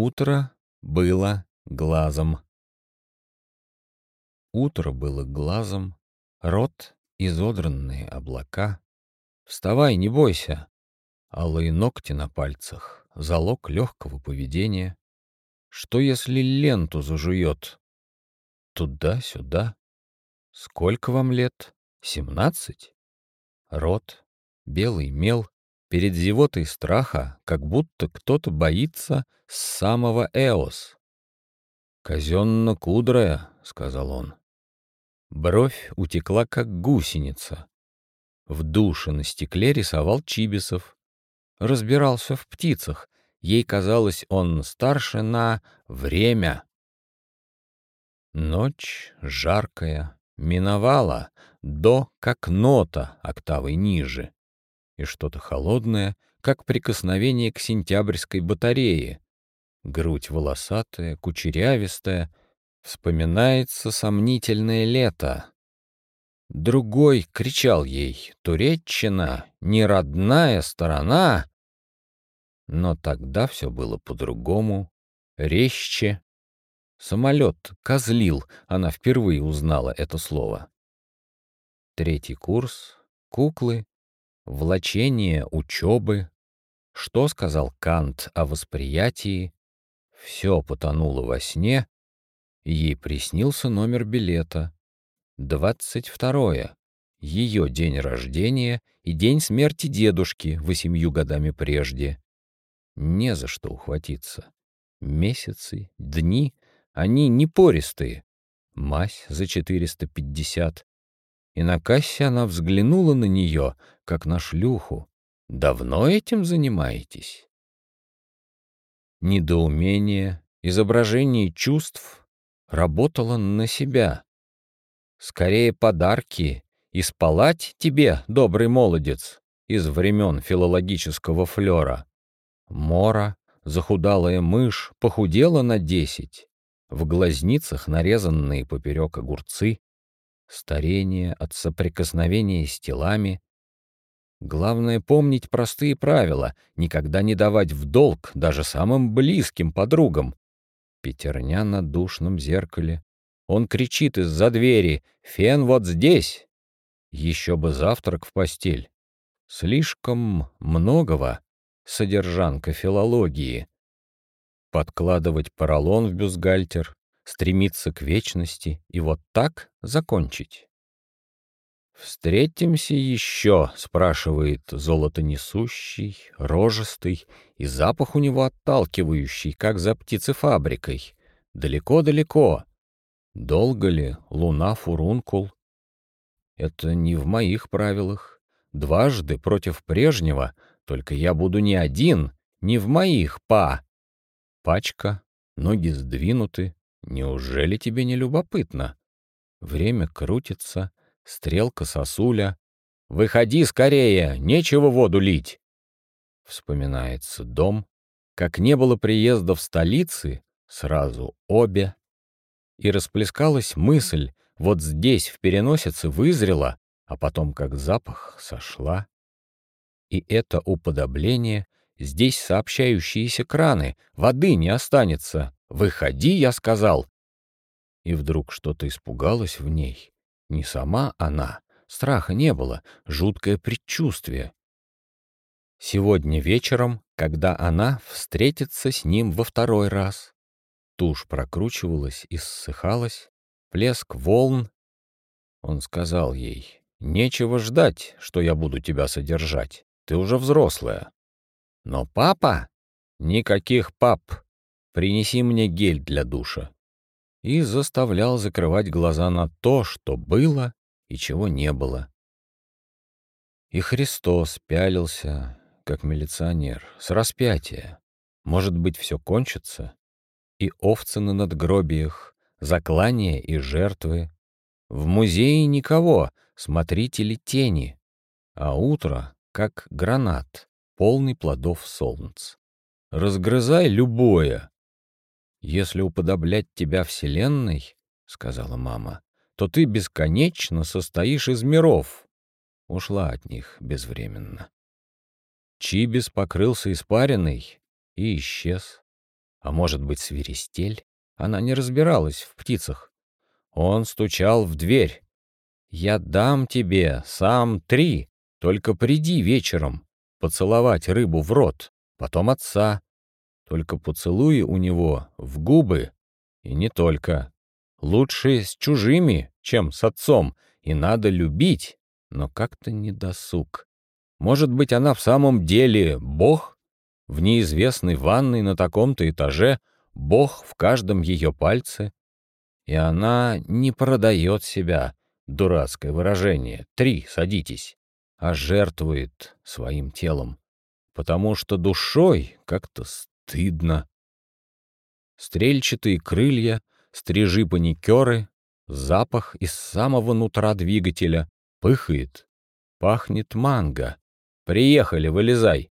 Утро было глазом. Утро было глазом, рот — изодранные облака. Вставай, не бойся. Алые ногти на пальцах — залог легкого поведения. Что, если ленту зажует? Туда-сюда. Сколько вам лет? Семнадцать? Рот, белый мел, перед зевотой страха, как будто кто-то боится с самого Эос. «Казенно-кудрая», — сказал он. Бровь утекла, как гусеница. В душе на стекле рисовал Чибисов. Разбирался в птицах. Ей казалось, он старше на время. Ночь жаркая, миновала до как нота октавой ниже. И что-то холодное, как прикосновение к сентябрьской батарее. Грудь волосатая, кучерявистая, вспоминается сомнительное лето. Другой кричал ей «Туреччина, не родная сторона!» Но тогда все было по-другому, резче. Самолет козлил, она впервые узнала это слово. Третий курс, куклы, влачение учебы. Что сказал Кант о восприятии? Все потонуло во сне, ей приснился номер билета. Двадцать второе. Ее день рождения и день смерти дедушки восемью годами прежде. Не за что ухватиться. Месяцы, дни, они не пористые. Мазь за 450. И на кассе она взглянула на нее, как на шлюху. «Давно этим занимаетесь?» Недоумение, изображение чувств работало на себя. Скорее подарки и спалать тебе, добрый молодец, из времен филологического флера. Мора, захудалая мышь, похудела на десять. В глазницах нарезанные поперек огурцы, старение от соприкосновения с телами, Главное помнить простые правила, никогда не давать в долг даже самым близким подругам. Петерня на душном зеркале. Он кричит из-за двери «Фен вот здесь!» Еще бы завтрак в постель. Слишком многого содержанка филологии. Подкладывать поролон в бюстгальтер, стремиться к вечности и вот так закончить. «Встретимся еще?» — спрашивает золотонесущий, рожистый, и запах у него отталкивающий, как за птицефабрикой. Далеко-далеко. Долго ли луна фурункул? Это не в моих правилах. Дважды против прежнего, только я буду не один, не в моих, па. Пачка, ноги сдвинуты. Неужели тебе не любопытно? Время крутится, Стрелка сосуля. «Выходи скорее, нечего воду лить!» Вспоминается дом. Как не было приезда в столицы, сразу обе. И расплескалась мысль, вот здесь в переносице вызрела, а потом как запах сошла. И это уподобление, здесь сообщающиеся краны, воды не останется. «Выходи!» — я сказал. И вдруг что-то испугалось в ней, не сама она. Страха не было, жуткое предчувствие. Сегодня вечером, когда она встретится с ним во второй раз. Тушь прокручивалась и ссыхалась, плеск волн. Он сказал ей, «Нечего ждать, что я буду тебя содержать. Ты уже взрослая». «Но папа...» «Никаких пап. Принеси мне гель для душа» и заставлял закрывать глаза на то, что было и чего не было. И Христос пялился, как милиционер, с распятия. Может быть, все кончится? И овцы на надгробиях, заклания и жертвы. В музее никого, смотрители тени, а утро, как гранат, полный плодов солнц. Разгрызай любое, «Если уподоблять тебя Вселенной, — сказала мама, — то ты бесконечно состоишь из миров». Ушла от них безвременно. Чибис покрылся испариной и исчез. А может быть, свиристель? Она не разбиралась в птицах. Он стучал в дверь. «Я дам тебе сам три, только приди вечером, поцеловать рыбу в рот, потом отца. Только поцелуи у него в губы, и не только. Лучше с чужими, чем с отцом, и надо любить, но как-то не досуг. Может быть, она в самом деле бог? В неизвестной ванной на таком-то этаже бог в каждом ее пальце? И она не продает себя, дурацкое выражение, три, садитесь, а жертвует своим телом, потому что душой как-то стыдно. Стрельчатые крылья, стрижи-паникеры, запах из самого нутра двигателя, пыхает, пахнет манго. Приехали, вылезай.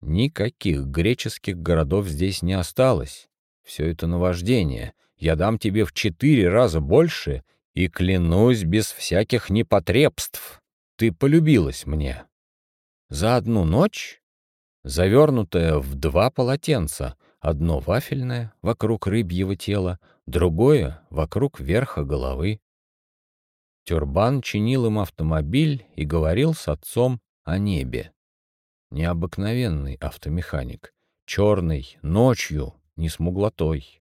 Никаких греческих городов здесь не осталось. Все это наваждение. Я дам тебе в четыре раза больше и клянусь без всяких непотребств. Ты полюбилась мне. За одну ночь, завернутая в два полотенца, одно вафельное вокруг рыбьего тела, другое вокруг верха головы. Тюрбан чинил им автомобиль и говорил с отцом о небе. Необыкновенный автомеханик, черный, ночью, не смуглотой.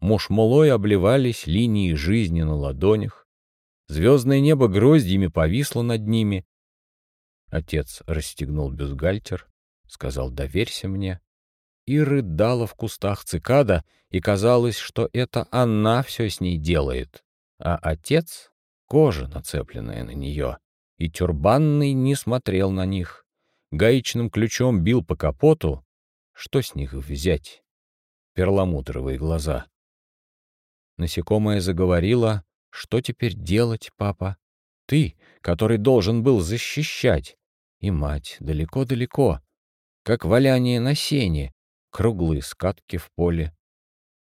Мушмулой обливались линии жизни на ладонях, звездное небо гроздьями повисло над ними. Отец расстегнул бюстгальтер, сказал «доверься мне», и рыдала в кустах цикада, и казалось, что это она все с ней делает, а отец — кожа, нацепленная на нее, и тюрбанный не смотрел на них. Гаечным ключом бил по капоту. Что с них взять? Перламутровые глаза. Насекомое заговорило. «Что теперь делать, папа? Ты, который должен был защищать. И мать далеко-далеко, как валяние на сене, круглые скатки в поле.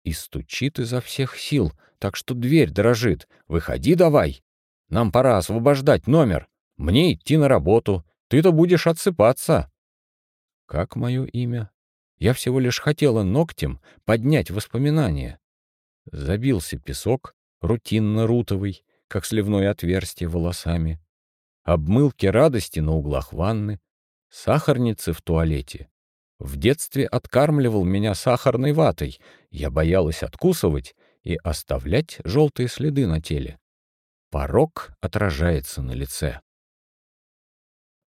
И стучит изо всех сил, так что дверь дрожит. «Выходи давай! Нам пора освобождать номер!» Мне идти на работу. Ты-то будешь отсыпаться. Как мое имя? Я всего лишь хотела ногтем поднять воспоминания. Забился песок, рутинно-рутовый, как сливное отверстие волосами. Обмылки радости на углах ванны, сахарницы в туалете. В детстве откармливал меня сахарной ватой. Я боялась откусывать и оставлять желтые следы на теле. Порог отражается на лице.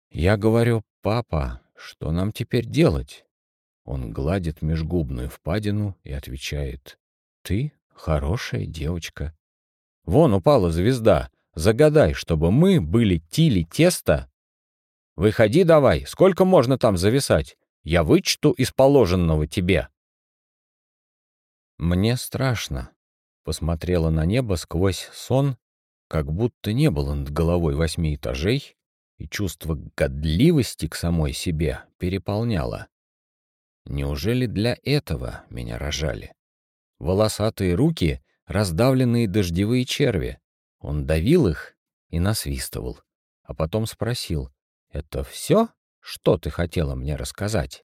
Я говорю, папа, что нам теперь делать? Он гладит межгубную впадину и отвечает, ты хорошая девочка. Вон упала звезда. Загадай, чтобы мы были тили теста. Выходи давай, сколько можно там зависать? Я вычту из положенного тебе. Мне страшно. Посмотрела на небо сквозь сон, как будто не было над головой восьми этажей, и чувство годливости к самой себе переполняло. Неужели для этого меня рожали? Волосатые руки, раздавленные дождевые черви. Он давил их и насвистывал, а потом спросил, «Это все, что ты хотела мне рассказать?»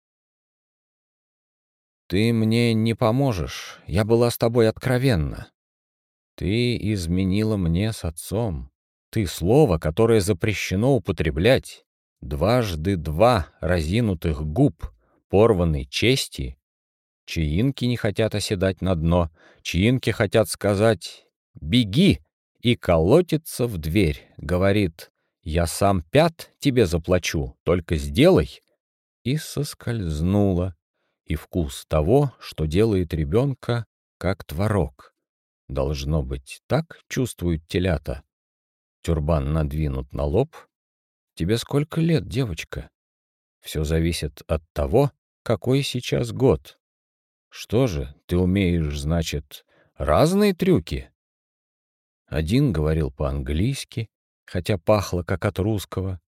«Ты мне не поможешь, я была с тобой откровенна. Ты изменила мне с отцом, ты слово, которое запрещено употреблять. Дважды два разинутых губ, порванной чести. Чаинки не хотят оседать на дно, чаинки хотят сказать «беги» и колотится в дверь, говорит «я сам пят тебе заплачу, только сделай». И соскользнула, и вкус того, что делает ребенка, как творог. Должно быть, так чувствуют телята, Тюрбан надвинут на лоб. Тебе сколько лет, девочка? Все зависит от того, какой сейчас год. Что же, ты умеешь, значит, разные трюки? Один говорил по-английски, хотя пахло как от русского.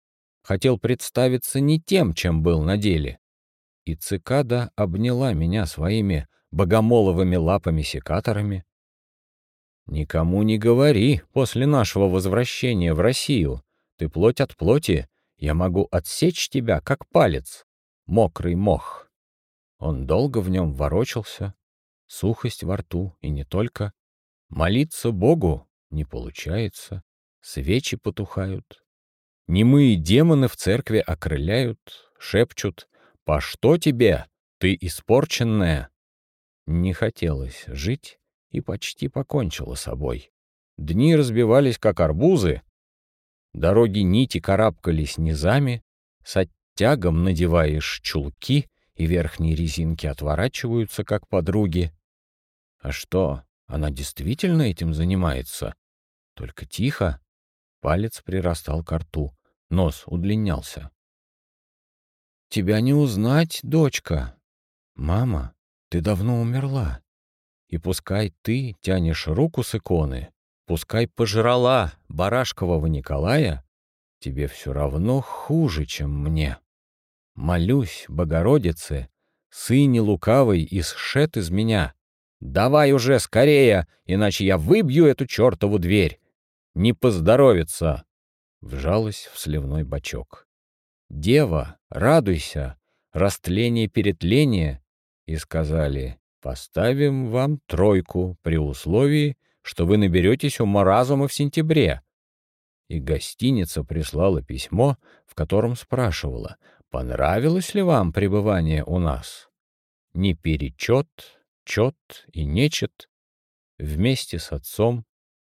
Хотел представиться не тем, чем был на деле. И цикада обняла меня своими богомоловыми лапами-секаторами, «Никому не говори после нашего возвращения в Россию. Ты плоть от плоти, я могу отсечь тебя, как палец. Мокрый мох». Он долго в нем ворочался, Сухость во рту, и не только. Молиться Богу не получается. Свечи потухают. Немые демоны в церкви окрыляют, шепчут «По что тебе? Ты испорченная!» Не хотелось жить и почти покончила собой. Дни разбивались, как арбузы. Дороги нити карабкались низами, с оттягом надеваешь чулки, и верхние резинки отворачиваются, как подруги. А что, она действительно этим занимается? Только тихо. Палец прирастал к рту, нос удлинялся. «Тебя не узнать, дочка. Мама, ты давно умерла. И пускай ты тянешь руку с иконы, пускай пожрала барашкового Николая, тебе все равно хуже, чем мне. Молюсь, Богородице, сыне лукавый, исшет из меня. Давай уже скорее, иначе я выбью эту чертову дверь. Не поздоровится. Вжалась в сливной бачок. Дева, радуйся, растление перетление. И сказали, поставим вам тройку при условии, что вы наберетесь ума разума в сентябре. И гостиница прислала письмо, в котором спрашивала, понравилось ли вам пребывание у нас. Не перечет, чет и нечет вместе с отцом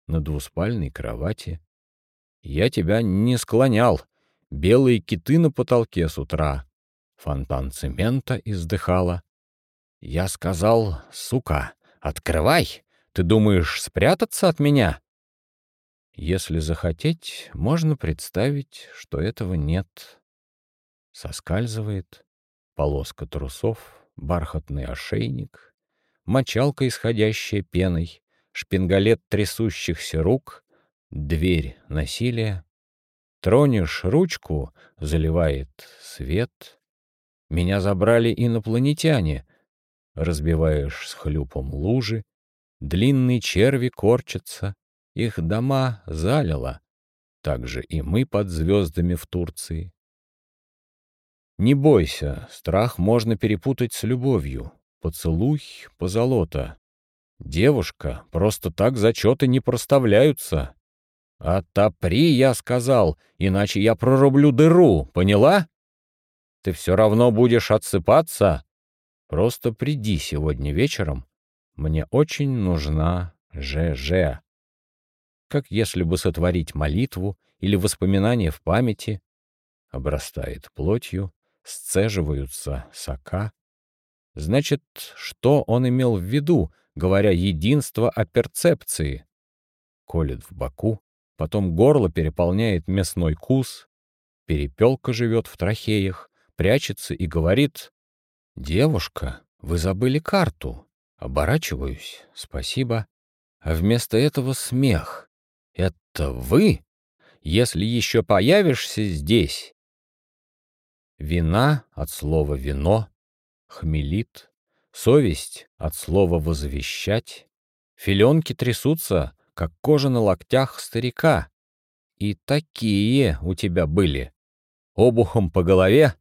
на двуспальной кровати. Я тебя не склонял. Белые киты на потолке с утра. Фонтан цемента издыхала. Я сказал, сука, открывай. Ты думаешь спрятаться от меня? Если захотеть, можно представить, что этого нет. Соскальзывает полоска трусов, бархатный ошейник, мочалка, исходящая пеной, шпингалет трясущихся рук, дверь насилия. Тронешь ручку, заливает свет. Меня забрали инопланетяне. Разбиваешь с хлюпом лужи, длинные черви корчатся, их дома залило. Так же и мы под звездами в Турции. Не бойся, страх можно перепутать с любовью. Поцелуй — позолота. Девушка, просто так зачеты не проставляются. «Отопри», — я сказал, — «иначе я прорублю дыру, поняла? Ты все равно будешь отсыпаться. Просто приди сегодня вечером. Мне очень нужна ЖЖ». Как если бы сотворить молитву или воспоминание в памяти. Обрастает плотью, сцеживаются сока. Значит, что он имел в виду, говоря единство о перцепции? Колет в боку, потом горло переполняет мясной кус, перепелка живет в трахеях, прячется и говорит «Девушка, вы забыли карту». Оборачиваюсь, спасибо. А вместо этого смех. Это вы? Если еще появишься здесь, Вина от слова «вино», хмелит, совесть от слова «возвещать», филенки трясутся, как кожа на локтях старика. И такие у тебя были. Обухом по голове.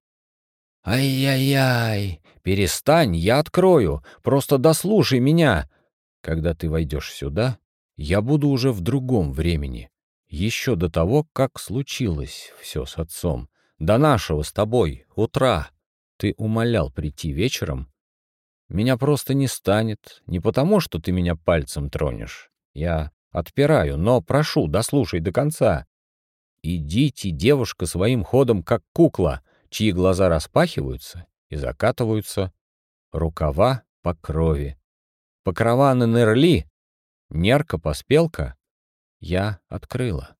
Ай-яй-яй, перестань, я открою, просто дослушай меня. Когда ты войдешь сюда, я буду уже в другом времени, еще до того, как случилось все с отцом до нашего с тобой утра. Ты умолял прийти вечером. Меня просто не станет, не потому, что ты меня пальцем тронешь. Я отпираю, но прошу, дослушай до конца. Идите, девушка, своим ходом, как кукла, чьи глаза распахиваются и закатываются, рукава по крови. Покрова на нерли, нерка-поспелка, я открыла.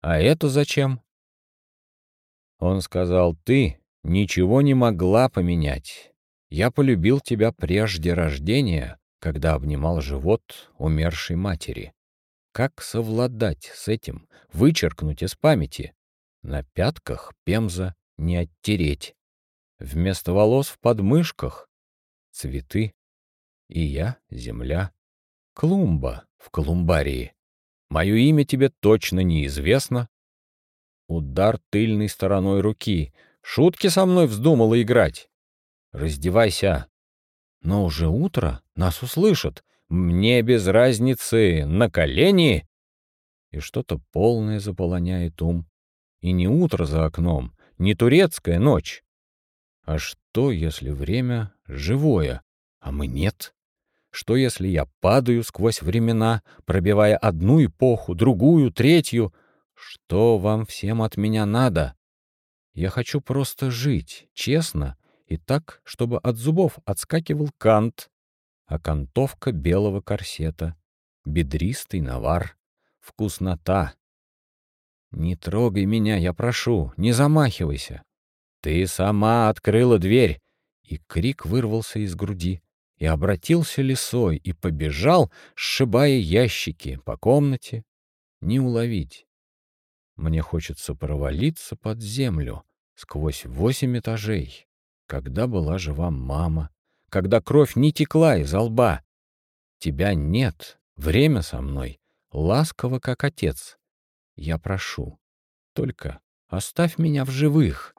А это зачем? Он сказал, ты ничего не могла поменять. Я полюбил тебя прежде рождения, когда обнимал живот умершей матери. Как совладать с этим, вычеркнуть из памяти? На пятках пемза не оттереть. Вместо волос в подмышках — цветы. И я — земля. Клумба в колумбарии. Мое имя тебе точно неизвестно, Удар тыльной стороной руки. Шутки со мной вздумала играть. Раздевайся. Но уже утро, нас услышат. Мне без разницы, на колени. И что-то полное заполоняет ум. И не утро за окном, не турецкая ночь. А что, если время живое, а мы нет? Что, если я падаю сквозь времена, пробивая одну эпоху, другую, третью? Что вам всем от меня надо? Я хочу просто жить, честно, и так, чтобы от зубов отскакивал кант, окантовка белого корсета, бедристый навар, вкуснота. Не трогай меня, я прошу, не замахивайся. Ты сама открыла дверь, и крик вырвался из груди и обратился лисой и побежал, сшибая ящики по комнате. Не уловить. Мне хочется провалиться под землю сквозь восемь этажей, когда была жива мама, когда кровь не текла из лба. Тебя нет, время со мной, ласково, как отец. Я прошу, только оставь меня в живых».